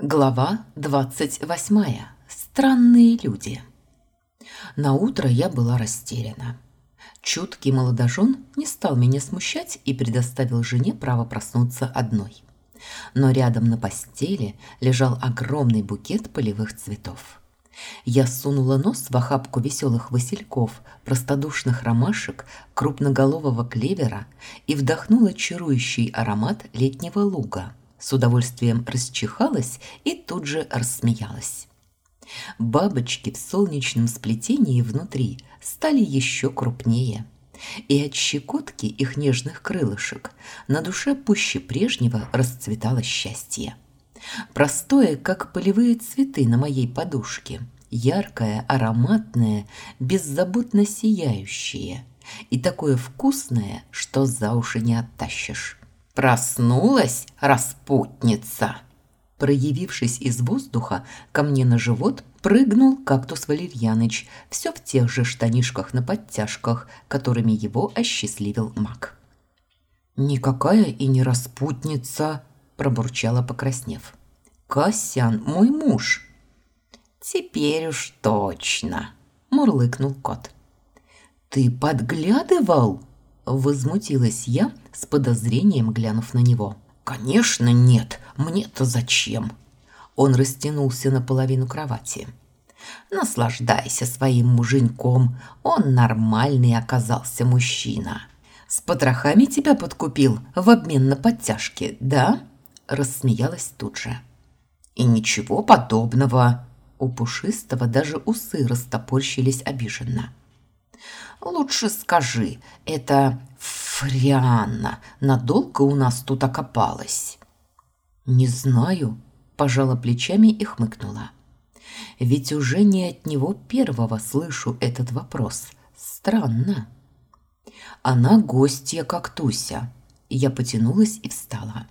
Глава 28. Странные люди. На утро я была растеряна. Чуткий молодожен не стал меня смущать и предоставил жене право проснуться одной. Но рядом на постели лежал огромный букет полевых цветов. Я сунула нос в охапку веселых васильков, простодушных ромашек, крупноголового клевера и вдохнула чарующий аромат летнего луга – с удовольствием расчихалась и тут же рассмеялась. Бабочки в солнечном сплетении внутри стали еще крупнее, и от щекотки их нежных крылышек на душе пуще прежнего расцветало счастье. Простое, как полевые цветы на моей подушке, яркое, ароматное, беззаботно сияющее и такое вкусное, что за уши не оттащишь. «Проснулась распутница!» Проявившись из воздуха, ко мне на живот прыгнул кактус Валерьяныч, все в тех же штанишках на подтяжках, которыми его осчастливил маг. «Никакая и не распутница!» – пробурчала, покраснев. «Касян, мой муж!» «Теперь уж точно!» – мурлыкнул кот. «Ты подглядывал?» Возмутилась я, с подозрением глянув на него. «Конечно нет! Мне-то зачем?» Он растянулся на половину кровати. «Наслаждайся своим муженьком, он нормальный оказался мужчина. С потрохами тебя подкупил в обмен на подтяжки, да?» Рассмеялась тут же. «И ничего подобного!» У Пушистого даже усы растопорщились обиженно. Лучше скажи, это Фрианна надолго у нас тут окопалась?» «Не знаю», – пожала плечами и хмыкнула. «Ведь уже не от него первого слышу этот вопрос. Странно». «Она гостья, как Туся». Я потянулась и встала.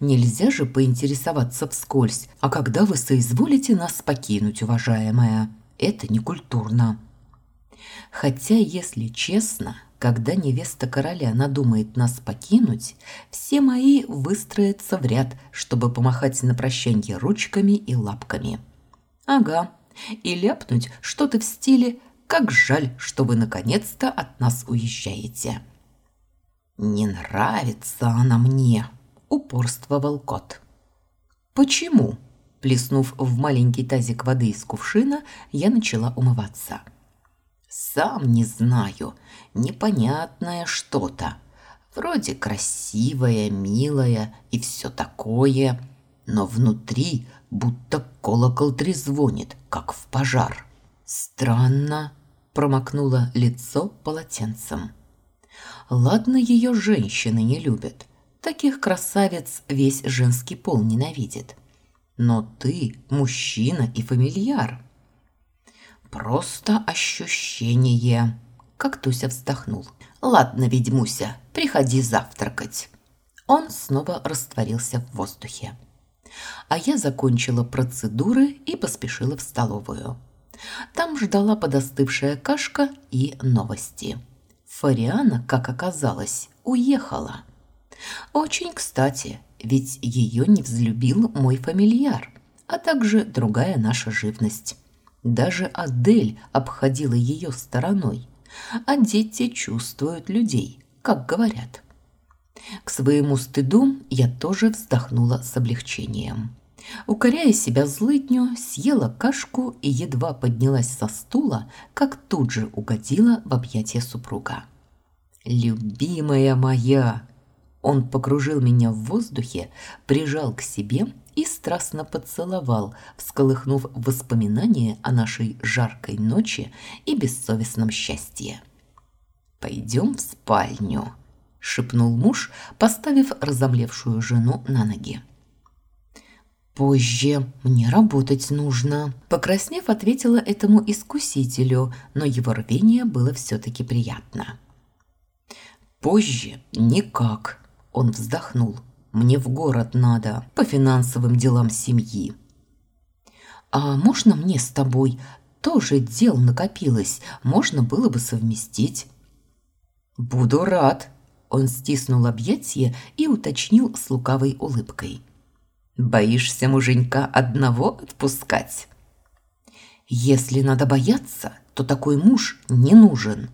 «Нельзя же поинтересоваться вскользь, а когда вы соизволите нас покинуть, уважаемая? Это некультурно». Хотя, если честно, когда невеста короля надумает нас покинуть, все мои выстроятся в ряд, чтобы помахать на прощанье ручками и лапками. Ага, и ляпнуть что-то в стиле «Как жаль, что вы наконец-то от нас уезжаете». «Не нравится она мне», – упорствовал кот. «Почему?» Плеснув в маленький тазик воды из кувшина, я начала умываться – сам не знаю, непонятное что-то. Вроде красивое, милое и все такое, но внутри будто колокол трезвонит, как в пожар. Странно, промокнула лицо полотенцем. Ладно, ее женщины не любят. Таких красавиц весь женский пол ненавидит. Но ты мужчина и фамильяр. Просто ощущение. Как Туся вздохнул. Ладно, ведьмуся, приходи завтракать. Он снова растворился в воздухе. А я закончила процедуры и поспешила в столовую. Там ждала подостывшая кашка и новости. Фариана, как оказалось, уехала. Очень кстати, ведь ее не взлюбил мой фамильяр, а также другая наша живность. Даже Адель обходила ее стороной. А дети чувствуют людей, как говорят. К своему стыду я тоже вздохнула с облегчением. Укоряя себя злыдню, съела кашку и едва поднялась со стула, как тут же угодила в объятия супруга. «Любимая моя!» Он покружил меня в воздухе, прижал к себе и страстно поцеловал, всколыхнув воспоминания о нашей жаркой ночи и бессовестном счастье. «Пойдем в спальню», – шепнул муж, поставив разомлевшую жену на ноги. «Позже. Мне работать нужно», – покраснев, ответила этому искусителю, но его рвение было все-таки приятно. «Позже? Никак», – он вздохнул. Мне в город надо, по финансовым делам семьи. А можно мне с тобой? Тоже дел накопилось, можно было бы совместить. Буду рад. Он стиснул объятие и уточнил с лукавой улыбкой. Боишься муженька одного отпускать? Если надо бояться, то такой муж не нужен.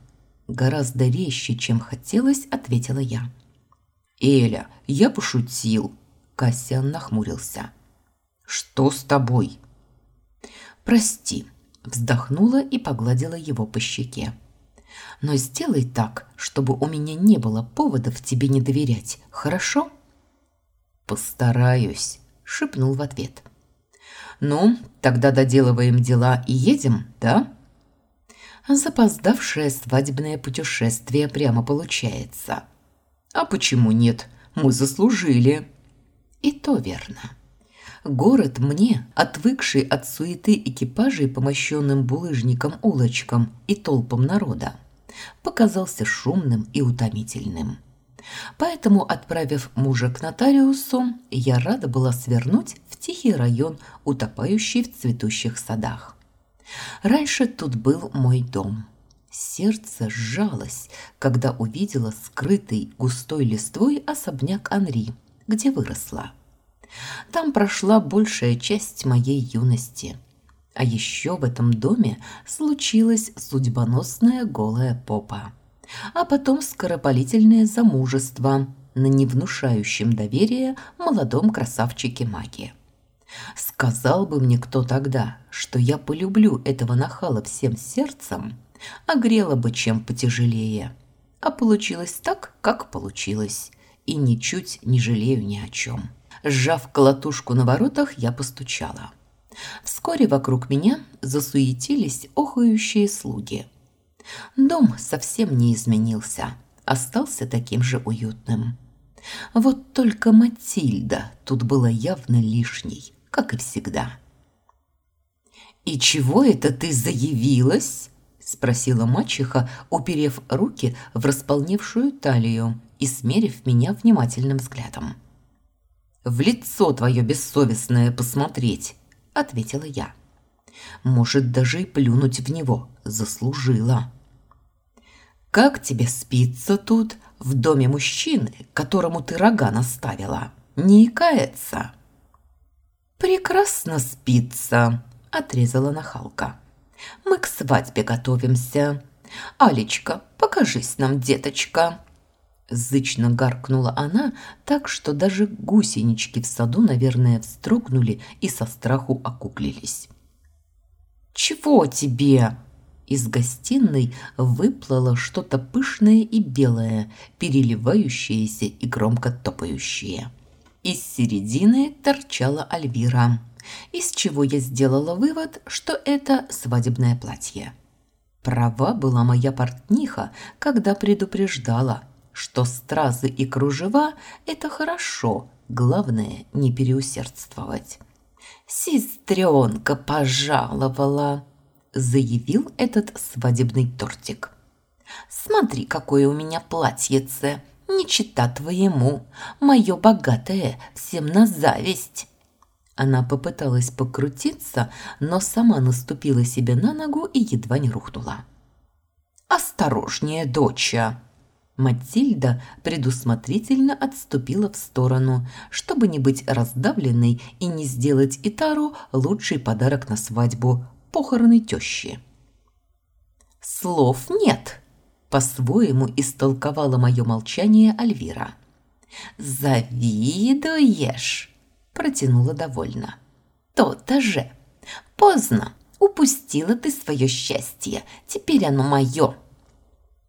Гораздо резче, чем хотелось, ответила я. Эля, я пошутил. Кассиан нахмурился. Что с тобой? Прости, вздохнула и погладила его по щеке. Но сделай так, чтобы у меня не было поводов тебе не доверять, хорошо? Постараюсь, шепнул в ответ. Ну, тогда доделываем дела и едем, да? Запоздавшее свадебное путешествие прямо получается. А почему нет? Мы заслужили. И то верно. Город мне, отвыкший от суеты экипажей по мощенным булыжникам улочкам и толпам народа, показался шумным и утомительным. Поэтому, отправив мужа к нотариусу, я рада была свернуть в тихий район, утопающий в цветущих садах. Раньше тут был мой дом. Сердце сжалось, когда увидела скрытый густой листвой особняк Анри, где выросла. Там прошла большая часть моей юности. А еще в этом доме случилась судьбоносная голая попа а потом скоропалительное замужество на невнушающем доверие молодом красавчике маги. Сказал бы мне кто тогда, что я полюблю этого нахала всем сердцем, огрела бы чем потяжелее. А получилось так, как получилось, и ничуть не жалею ни о чем. Сжав колотушку на воротах, я постучала. Вскоре вокруг меня засуетились охающие слуги – Дом совсем не изменился, остался таким же уютным. Вот только Матильда тут была явно лишней, как и всегда. «И чего это ты заявилась?» – спросила мачеха, уперев руки в располневшую талию и смерив меня внимательным взглядом. «В лицо твое бессовестное посмотреть», – ответила я. «Может, даже и плюнуть в него заслужила». Как тебе спится тут, в доме мужчины, которому ты рога наставила? Не икается?» «Прекрасно спится», – отрезала нахалка. «Мы к свадьбе готовимся. Алечка, покажись нам, деточка». Зычно гаркнула она, так что даже гусенички в саду, наверное, вздрогнули и со страху окуклились. «Чего тебе?» Из гостиной выплыло что-то пышное и белое, переливающееся и громко топающее. Из середины торчала Альвира, из чего я сделала вывод, что это свадебное платье. Права была моя портниха, когда предупреждала, что стразы и кружева – это хорошо, главное – не переусердствовать. «Сестренка пожаловала!» заявил этот свадебный тортик. «Смотри, какое у меня платьице! Не чита твоему! Мое богатое, всем на зависть!» Она попыталась покрутиться, но сама наступила себе на ногу и едва не рухнула. «Осторожнее, доча!» Матильда предусмотрительно отступила в сторону, чтобы не быть раздавленной и не сделать Итару лучший подарок на свадьбу похороны тещи. «Слов нет», – по-своему истолковала мое молчание Альвира. «Завидуешь», – протянула довольно. «То-то же. Поздно. Упустила ты свое счастье. Теперь оно мое».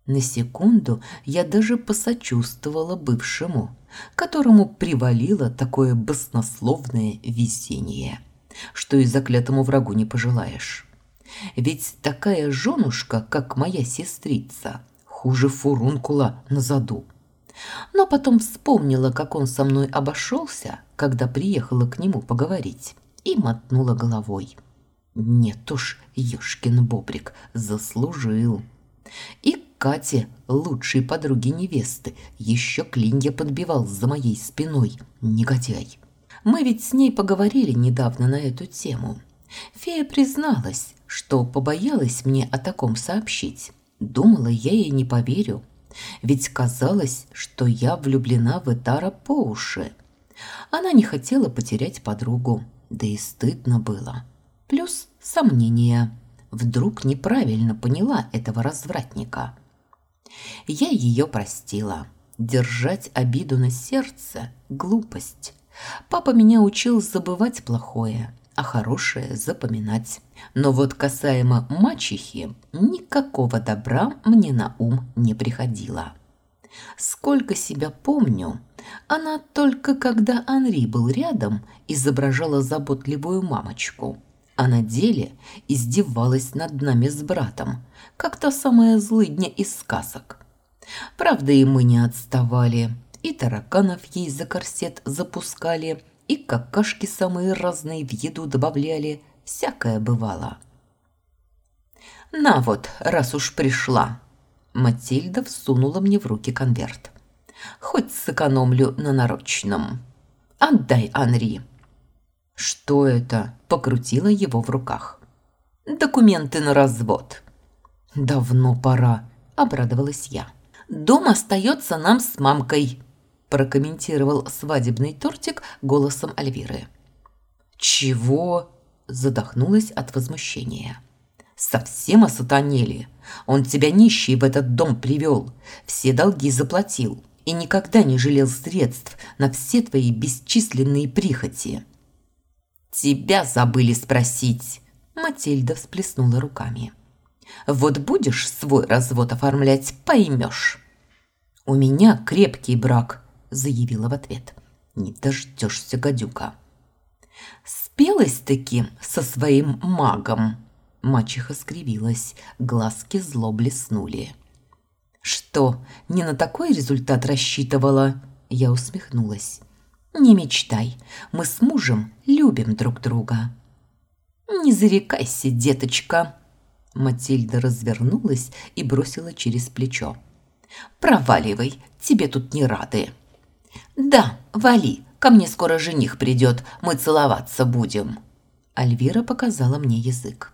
На секунду я даже посочувствовала бывшему, которому привалило такое баснословное везение что и заклятому врагу не пожелаешь. Ведь такая женушка, как моя сестрица, хуже фурункула на заду. Но потом вспомнила, как он со мной обошелся, когда приехала к нему поговорить, и мотнула головой. Нет уж, ёшкин бобрик, заслужил. И Кате, лучшей подруге невесты, еще клинья подбивал за моей спиной, негодяй. Мы ведь с ней поговорили недавно на эту тему. Фея призналась, что побоялась мне о таком сообщить. Думала, я ей не поверю. Ведь казалось, что я влюблена в Этара по уши. Она не хотела потерять подругу, да и стыдно было. Плюс сомнения. Вдруг неправильно поняла этого развратника. Я ее простила. Держать обиду на сердце – глупость. Папа меня учил забывать плохое, а хорошее запоминать. Но вот касаемо мачехи, никакого добра мне на ум не приходило. Сколько себя помню, она только когда Анри был рядом, изображала заботливую мамочку, а на деле издевалась над нами с братом, как та самая злыдня из сказок. Правда, и мы не отставали, и тараканов ей за корсет запускали, и какашки самые разные в еду добавляли, всякое бывало. «На вот, раз уж пришла!» Матильда всунула мне в руки конверт. «Хоть сэкономлю на нарочном. Отдай Анри». «Что это?» – покрутила его в руках. «Документы на развод». «Давно пора», – обрадовалась я. «Дом остается нам с мамкой», – прокомментировал свадебный тортик голосом Альвиры. «Чего?» – задохнулась от возмущения. «Совсем осатанели. Он тебя нищий в этот дом привел, все долги заплатил и никогда не жалел средств на все твои бесчисленные прихоти». «Тебя забыли спросить», – Матильда всплеснула руками. «Вот будешь свой развод оформлять, поймешь». «У меня крепкий брак», – заявила в ответ. «Не дождешься, гадюка». «Спелась-таки со своим магом», Мачеха скривилась, глазки зло блеснули. «Что, не на такой результат рассчитывала?» Я усмехнулась. «Не мечтай, мы с мужем любим друг друга». «Не зарекайся, деточка!» Матильда развернулась и бросила через плечо. «Проваливай, тебе тут не рады». «Да, вали, ко мне скоро жених придет, мы целоваться будем». Альвира показала мне язык.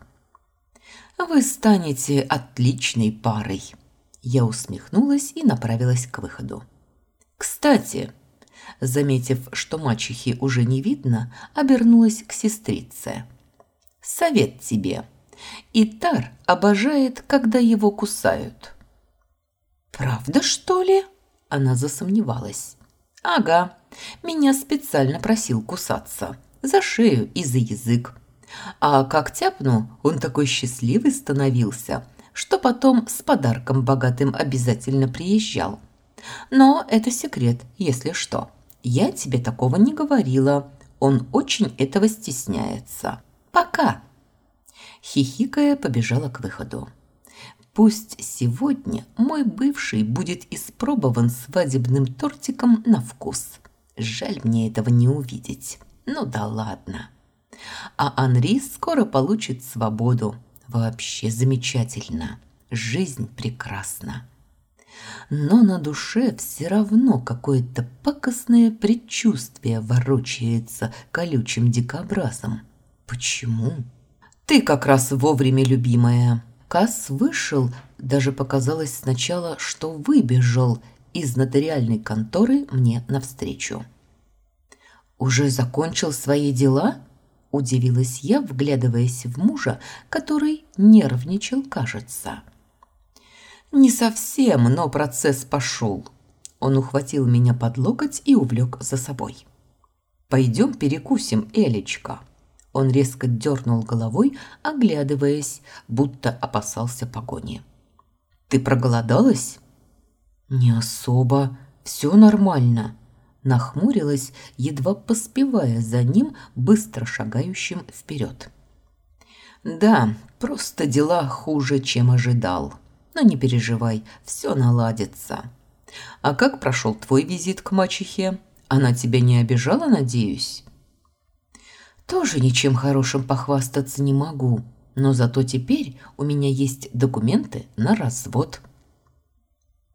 Вы станете отличной парой. Я усмехнулась и направилась к выходу. Кстати, заметив, что мачехи уже не видно, обернулась к сестрице. Совет тебе. Итар обожает, когда его кусают. Правда, что ли? Она засомневалась. Ага, меня специально просил кусаться. За шею и за язык. А как тяпну, он такой счастливый становился, что потом с подарком богатым обязательно приезжал. Но это секрет, если что. Я тебе такого не говорила. Он очень этого стесняется. Пока. Хихикая побежала к выходу. Пусть сегодня мой бывший будет испробован свадебным тортиком на вкус. Жаль мне этого не увидеть. Ну да ладно а Анри скоро получит свободу. Вообще замечательно. Жизнь прекрасна. Но на душе все равно какое-то пакостное предчувствие ворочается колючим дикобразом. Почему? Ты как раз вовремя, любимая. Кас вышел, даже показалось сначала, что выбежал из нотариальной конторы мне навстречу. «Уже закончил свои дела?» Удивилась я, вглядываясь в мужа, который нервничал, кажется. «Не совсем, но процесс пошел». Он ухватил меня под локоть и увлек за собой. «Пойдем перекусим, Элечка». Он резко дернул головой, оглядываясь, будто опасался погони. «Ты проголодалась?» «Не особо. Все нормально», нахмурилась, едва поспевая за ним, быстро шагающим вперед. «Да, просто дела хуже, чем ожидал. Но не переживай, все наладится. А как прошел твой визит к мачехе? Она тебя не обижала, надеюсь?» «Тоже ничем хорошим похвастаться не могу, но зато теперь у меня есть документы на развод».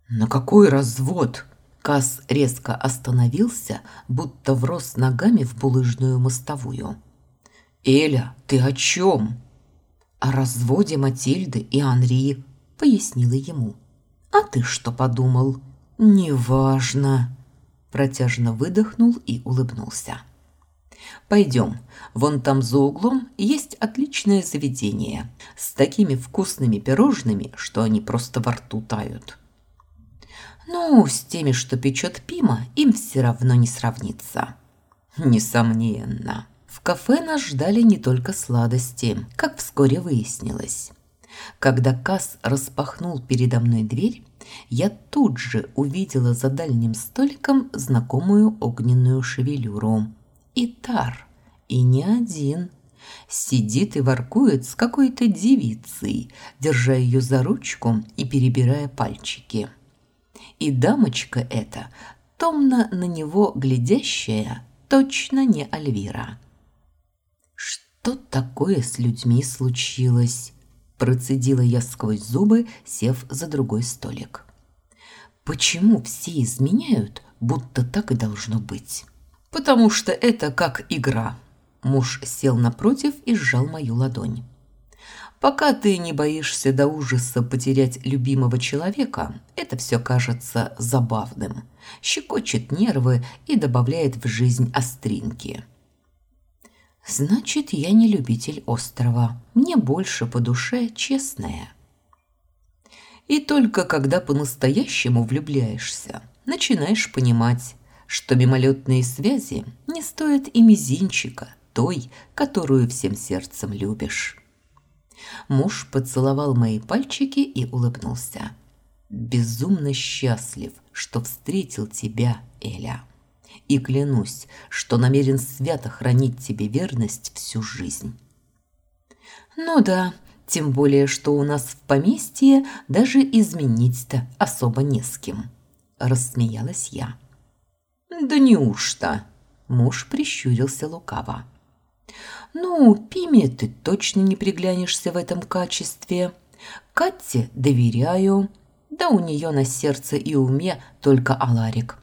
«На какой развод?» Кас резко остановился, будто врос ногами в булыжную мостовую. «Эля, ты о чем?» «О разводе Матильды и Анри», — пояснила ему. «А ты что подумал?» «Неважно». Протяжно выдохнул и улыбнулся. Пойдем, вон там за углом есть отличное заведение с такими вкусными пирожными, что они просто во рту тают. Ну, с теми, что печет Пима, им все равно не сравнится. Несомненно. В кафе нас ждали не только сладости, как вскоре выяснилось. Когда Касс распахнул передо мной дверь, я тут же увидела за дальним столиком знакомую огненную шевелюру. Итар. И не один. Сидит и воркует с какой-то девицей, держа ее за ручку и перебирая пальчики. И дамочка эта, томно на него глядящая, точно не Альвира. «Что такое с людьми случилось?» Процедила я сквозь зубы, сев за другой столик. «Почему все изменяют, будто так и должно быть?» «Потому что это как игра». Муж сел напротив и сжал мою ладонь. Пока ты не боишься до ужаса потерять любимого человека, это все кажется забавным, щекочет нервы и добавляет в жизнь остринки. Значит, я не любитель острова. Мне больше по душе честная. И только когда по-настоящему влюбляешься, начинаешь понимать, что мимолетные связи не стоят и мизинчика той, которую всем сердцем любишь. Муж поцеловал мои пальчики и улыбнулся. «Безумно счастлив, что встретил тебя, Эля. И клянусь, что намерен свято хранить тебе верность всю жизнь». «Ну да, тем более, что у нас в поместье даже изменить-то особо не с кем», – рассмеялась я. «Да неужто?» – муж прищурился лукаво. Ну, Пиме ты точно не приглянешься в этом качестве. Катте доверяю. Да у нее на сердце и уме только Аларик.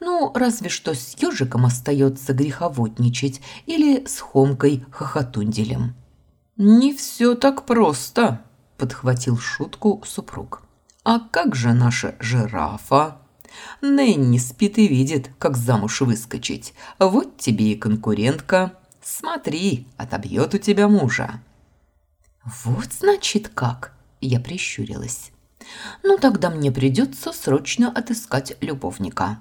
Ну, разве что с ежиком остается греховодничать или с Хомкой Хохотунделем. «Не все так просто», – подхватил шутку супруг. «А как же наша жирафа?» Нэнни спит и видит, как замуж выскочить. Вот тебе и конкурентка. Смотри, отобьет у тебя мужа». «Вот значит как!» – я прищурилась. «Ну тогда мне придется срочно отыскать любовника».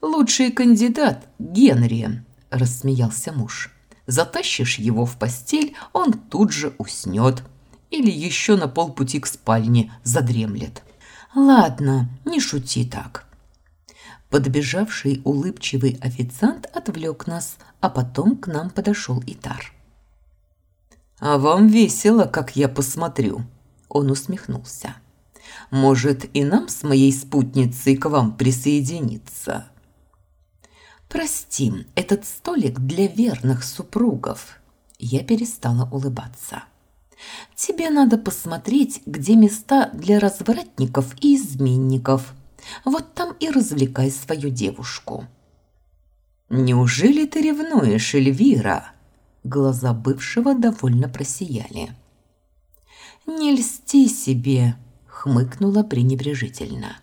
«Лучший кандидат – Генри», – рассмеялся муж. «Затащишь его в постель, он тут же уснет. Или еще на полпути к спальне задремлет». «Ладно, не шути так. Подбежавший улыбчивый официант отвлек нас, а потом к нам подошел Итар. «А вам весело, как я посмотрю», – он усмехнулся. «Может, и нам с моей спутницей к вам присоединиться?» «Прости, этот столик для верных супругов». Я перестала улыбаться. «Тебе надо посмотреть, где места для развратников и изменников». Вот там и развлекай свою девушку». «Неужели ты ревнуешь, Эльвира?» Глаза бывшего довольно просияли. «Не льсти себе», — хмыкнула пренебрежительно.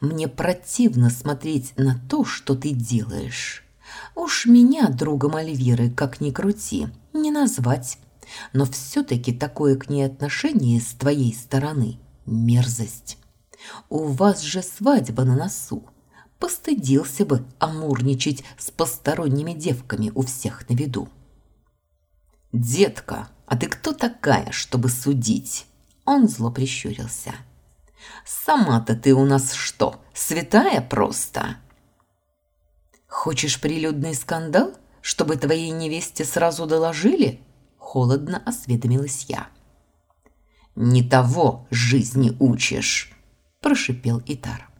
«Мне противно смотреть на то, что ты делаешь. Уж меня, другом Альвиры, как ни крути, не назвать. Но все-таки такое к ней отношение с твоей стороны – мерзость». У вас же свадьба на носу. Постыдился бы амурничать с посторонними девками у всех на виду. «Детка, а ты кто такая, чтобы судить?» Он зло прищурился. «Сама-то ты у нас что, святая просто?» «Хочешь прилюдный скандал, чтобы твоей невесте сразу доложили?» Холодно осведомилась я. «Не того жизни учишь!» – прошипел Итар.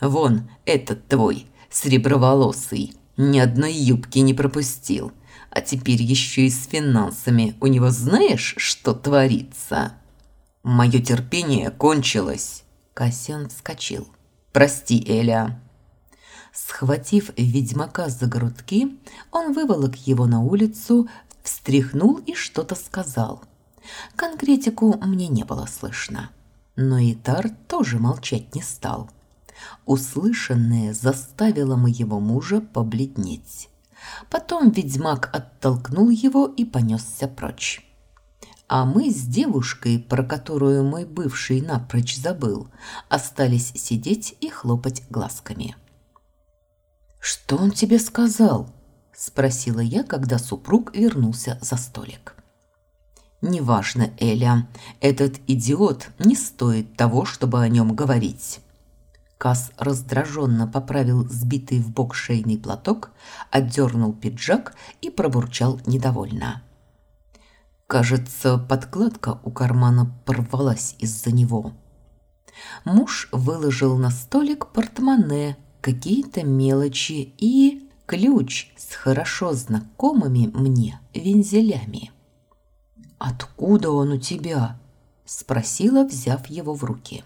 «Вон, этот твой, среброволосый, ни одной юбки не пропустил. А теперь еще и с финансами. У него знаешь, что творится?» «Мое терпение кончилось!» Кассиан вскочил. «Прости, Эля!» Схватив ведьмака за грудки, он выволок его на улицу, встряхнул и что-то сказал. Конкретику мне не было слышно. Но Итар тоже молчать не стал. Услышанное заставило моего мужа побледнеть. Потом ведьмак оттолкнул его и понесся прочь. А мы с девушкой, про которую мой бывший напрочь забыл, остались сидеть и хлопать глазками. «Что он тебе сказал?» – спросила я, когда супруг вернулся за столик. «Неважно, Эля, этот идиот не стоит того, чтобы о нем говорить». Кас раздраженно поправил сбитый в бок шейный платок, отдернул пиджак и пробурчал недовольно. Кажется, подкладка у кармана порвалась из-за него. Муж выложил на столик портмоне, какие-то мелочи и ключ с хорошо знакомыми мне вензелями. «Откуда он у тебя?» – спросила, взяв его в руки.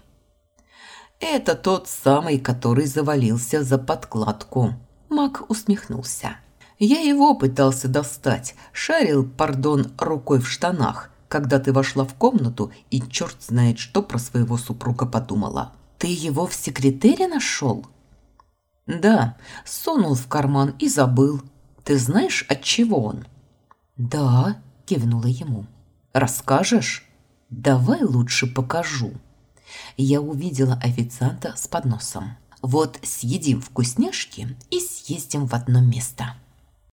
«Это тот самый, который завалился за подкладку». Мак усмехнулся. «Я его пытался достать, шарил, пардон, рукой в штанах, когда ты вошла в комнату и черт знает, что про своего супруга подумала». «Ты его в секретере нашел?» «Да, сунул в карман и забыл. Ты знаешь, от чего он?» «Да», – кивнула ему. «Расскажешь?» «Давай лучше покажу» я увидела официанта с подносом. «Вот съедим вкусняшки и съездим в одно место».